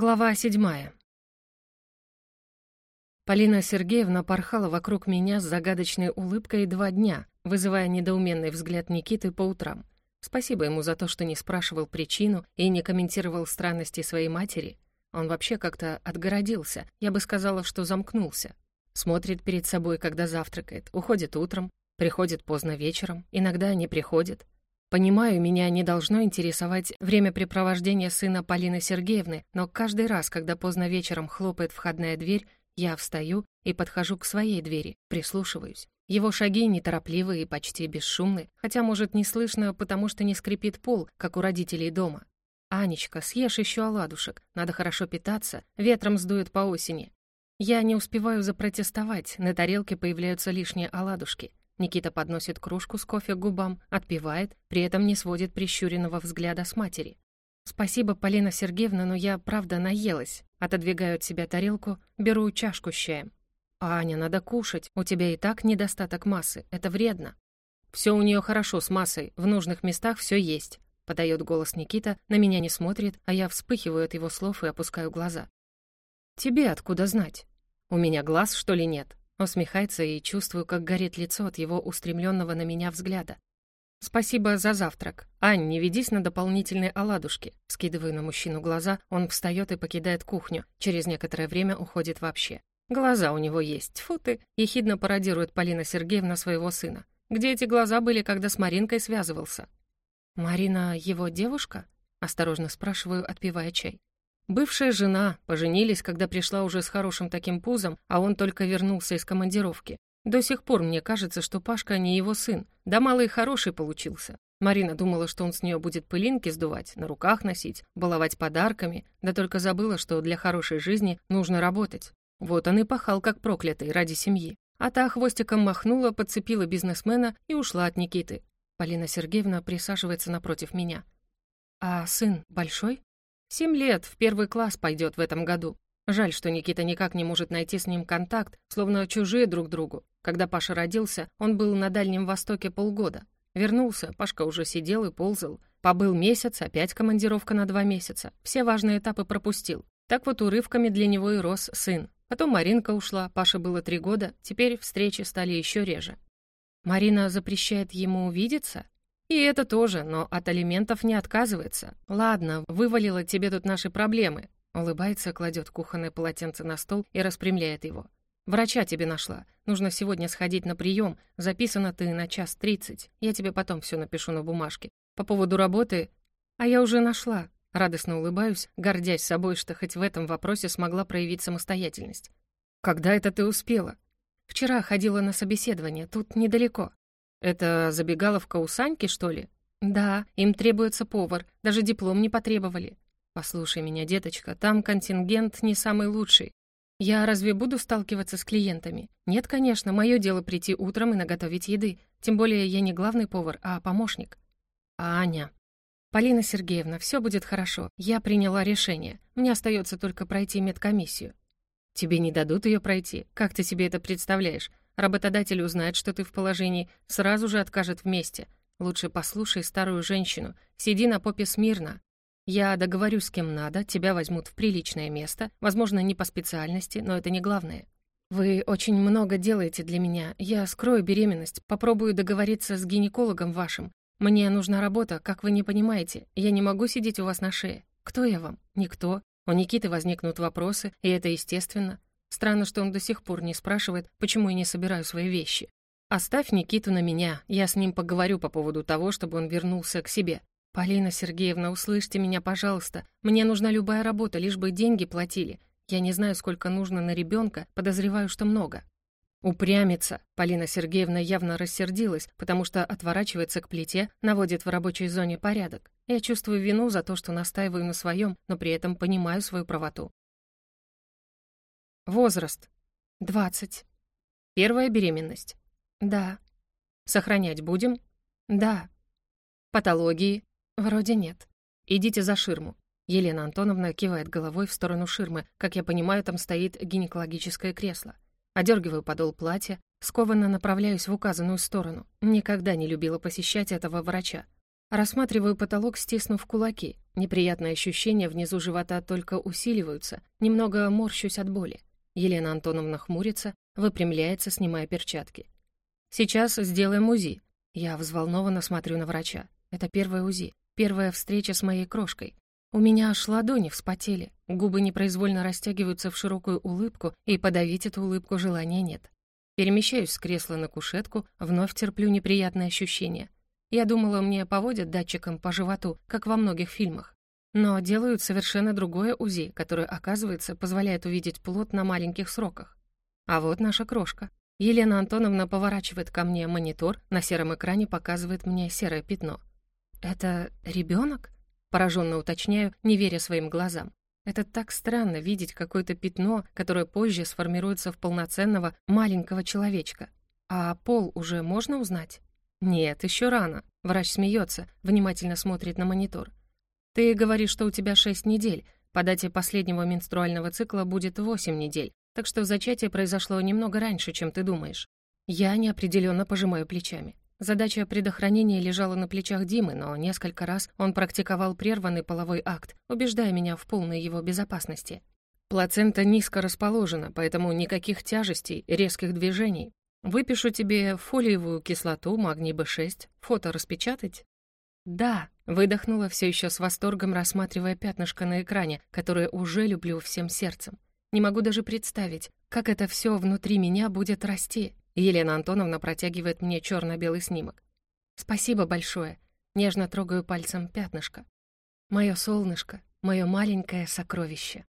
Глава седьмая. Полина Сергеевна порхала вокруг меня с загадочной улыбкой два дня, вызывая недоуменный взгляд Никиты по утрам. Спасибо ему за то, что не спрашивал причину и не комментировал странности своей матери. Он вообще как-то отгородился, я бы сказала, что замкнулся. Смотрит перед собой, когда завтракает, уходит утром, приходит поздно вечером, иногда не приходит. Понимаю, меня не должно интересовать времяпрепровождение сына Полины Сергеевны, но каждый раз, когда поздно вечером хлопает входная дверь, я встаю и подхожу к своей двери, прислушиваюсь. Его шаги неторопливые и почти бесшумны, хотя, может, не слышно, потому что не скрипит пол, как у родителей дома. «Анечка, съешь еще оладушек, надо хорошо питаться, ветром сдует по осени». Я не успеваю запротестовать, на тарелке появляются лишние оладушки. Никита подносит кружку с кофе к губам, отпивает, при этом не сводит прищуренного взгляда с матери. «Спасибо, Полина Сергеевна, но я, правда, наелась». Отодвигаю от себя тарелку, беру чашку с чаем. «Аня, надо кушать, у тебя и так недостаток массы, это вредно». «Все у нее хорошо с массой, в нужных местах все есть», — подает голос Никита, на меня не смотрит, а я вспыхиваю от его слов и опускаю глаза. «Тебе откуда знать? У меня глаз, что ли, нет?» Усмехается и чувствую, как горит лицо от его устремленного на меня взгляда. «Спасибо за завтрак. Ань, не ведись на дополнительные оладушки». Скидываю на мужчину глаза, он встает и покидает кухню. Через некоторое время уходит вообще. Глаза у него есть, фу ты, ехидно пародирует Полина Сергеевна своего сына. Где эти глаза были, когда с Маринкой связывался? «Марина его девушка?» — осторожно спрашиваю, отпивая чай. Бывшая жена, поженились, когда пришла уже с хорошим таким пузом, а он только вернулся из командировки. До сих пор мне кажется, что Пашка не его сын, да малый хороший получился. Марина думала, что он с нее будет пылинки сдувать, на руках носить, баловать подарками, да только забыла, что для хорошей жизни нужно работать. Вот он и пахал, как проклятый, ради семьи. А та хвостиком махнула, подцепила бизнесмена и ушла от Никиты. Полина Сергеевна присаживается напротив меня. «А сын большой?» Семь лет, в первый класс пойдет в этом году. Жаль, что Никита никак не может найти с ним контакт, словно чужие друг другу. Когда Паша родился, он был на Дальнем Востоке полгода. Вернулся, Пашка уже сидел и ползал. Побыл месяц, опять командировка на два месяца. Все важные этапы пропустил. Так вот урывками для него и рос сын. Потом Маринка ушла, Паше было три года, теперь встречи стали еще реже. Марина запрещает ему увидеться? И это тоже, но от алиментов не отказывается. Ладно, вывалила тебе тут наши проблемы. Улыбается, кладет кухонное полотенце на стол и распрямляет его. Врача тебе нашла. Нужно сегодня сходить на прием. Записано ты на час тридцать. Я тебе потом все напишу на бумажке. По поводу работы... А я уже нашла. Радостно улыбаюсь, гордясь собой, что хоть в этом вопросе смогла проявить самостоятельность. Когда это ты успела? Вчера ходила на собеседование, тут недалеко. «Это забегаловка у Саньки, что ли?» «Да, им требуется повар, даже диплом не потребовали». «Послушай меня, деточка, там контингент не самый лучший. Я разве буду сталкиваться с клиентами? Нет, конечно, мое дело прийти утром и наготовить еды. Тем более я не главный повар, а помощник». «Аня». «Полина Сергеевна, все будет хорошо. Я приняла решение. Мне остается только пройти медкомиссию». «Тебе не дадут ее пройти? Как ты себе это представляешь? Работодатель узнает, что ты в положении, сразу же откажет вместе. Лучше послушай старую женщину, сиди на попе смирно. Я договорюсь с кем надо, тебя возьмут в приличное место, возможно, не по специальности, но это не главное. Вы очень много делаете для меня. Я скрою беременность, попробую договориться с гинекологом вашим. Мне нужна работа, как вы не понимаете. Я не могу сидеть у вас на шее. Кто я вам? Никто. У Никиты возникнут вопросы, и это естественно. Странно, что он до сих пор не спрашивает, почему я не собираю свои вещи. Оставь Никиту на меня, я с ним поговорю по поводу того, чтобы он вернулся к себе. Полина Сергеевна, услышьте меня, пожалуйста. Мне нужна любая работа, лишь бы деньги платили. Я не знаю, сколько нужно на ребенка, подозреваю, что много. Упрямится. Полина Сергеевна явно рассердилась, потому что отворачивается к плите, наводит в рабочей зоне порядок. Я чувствую вину за то, что настаиваю на своем, но при этом понимаю свою правоту. Возраст. 20. Первая беременность. Да. Сохранять будем? Да. Патологии? Вроде нет. Идите за ширму. Елена Антоновна кивает головой в сторону ширмы. Как я понимаю, там стоит гинекологическое кресло. Одергиваю подол платья, скованно направляюсь в указанную сторону. Никогда не любила посещать этого врача. Рассматриваю потолок, стиснув кулаки. Неприятные ощущения внизу живота только усиливаются. Немного морщусь от боли. Елена Антоновна хмурится, выпрямляется, снимая перчатки. «Сейчас сделаем УЗИ». Я взволнованно смотрю на врача. Это первое УЗИ, первая встреча с моей крошкой. У меня аж ладони вспотели, губы непроизвольно растягиваются в широкую улыбку, и подавить эту улыбку желания нет. Перемещаюсь с кресла на кушетку, вновь терплю неприятные ощущения — я думала, мне поводят датчиком по животу, как во многих фильмах. Но делают совершенно другое УЗИ, которое, оказывается, позволяет увидеть плод на маленьких сроках. А вот наша крошка. Елена Антоновна поворачивает ко мне монитор, на сером экране показывает мне серое пятно. «Это ребенок? пораженно уточняю, не веря своим глазам. Это так странно видеть какое-то пятно, которое позже сформируется в полноценного маленького человечка. А пол уже можно узнать? «Нет, еще рано». Врач смеется, внимательно смотрит на монитор. «Ты говоришь, что у тебя шесть недель. По дате последнего менструального цикла будет восемь недель, так что зачатие произошло немного раньше, чем ты думаешь». Я неопределенно пожимаю плечами. Задача предохранения лежала на плечах Димы, но несколько раз он практиковал прерванный половой акт, убеждая меня в полной его безопасности. Плацента низко расположена, поэтому никаких тяжестей, резких движений. Выпишу тебе фолиевую кислоту, магний B6. Фото распечатать?» «Да», — выдохнула все еще с восторгом, рассматривая пятнышко на экране, которое уже люблю всем сердцем. Не могу даже представить, как это все внутри меня будет расти. Елена Антоновна протягивает мне черно-белый снимок. «Спасибо большое», — нежно трогаю пальцем пятнышко. «Мое солнышко, мое маленькое сокровище».